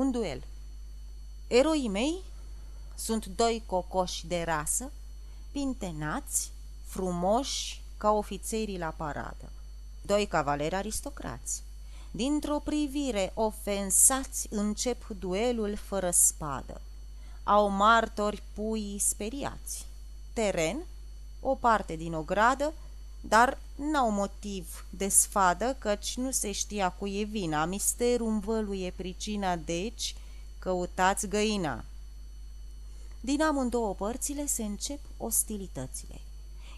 Un duel Eroii mei sunt doi cocoși de rasă, pintenați, frumoși ca ofițerii la paradă. Doi cavaleri aristocrați. Dintr-o privire ofensați încep duelul fără spadă. Au martori pui speriați. Teren, o parte din o gradă, dar n-au motiv de sfadă, căci nu se știa cu e vina. Misterul învăluie pricina, deci căutați găina. Din amândouă părțile se încep ostilitățile.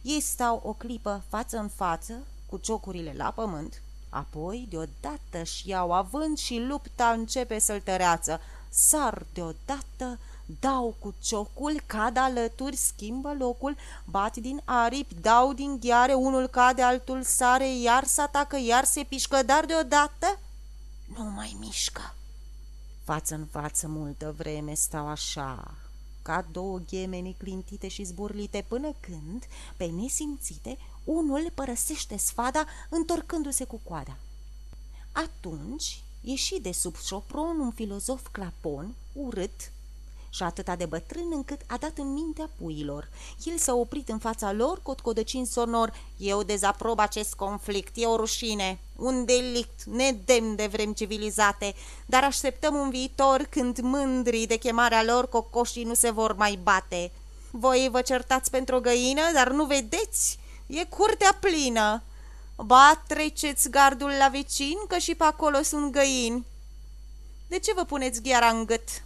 Ei stau o clipă față în față, cu ciocurile la pământ, apoi deodată și iau avânt și lupta începe să-l tăreață. Sar deodată, dau cu ciocul, cad alături, schimbă locul, bat din aripi, dau din ghiare, unul cade, altul sare, iar se atacă, iar se pișcă, dar deodată nu mai mișcă. Față în față multă vreme stau așa, ca două ghemeni clintite și zburlite, până când, pe nesimțite, unul părăsește sfada, întorcându-se cu coada. Atunci ieși de sub șopron un filozof clapon, urât, și atâta de bătrân încât a dat în mintea puilor. El s-a oprit în fața lor, cotcodăcind sonor. Eu dezaprob acest conflict, e o rușine, un delict nedemn de vrem civilizate, dar așteptăm un viitor când mândrii de chemarea lor cocoșii nu se vor mai bate. Voi vă certați pentru o găină, dar nu vedeți? E curtea plină. Ba, treceți gardul la vecin, că și pe acolo sunt găini. De ce vă puneți gheara în gât?"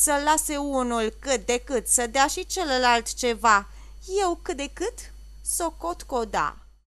Să lase unul cât de cât, să dea și celălalt ceva. Eu cât de cât socot coda.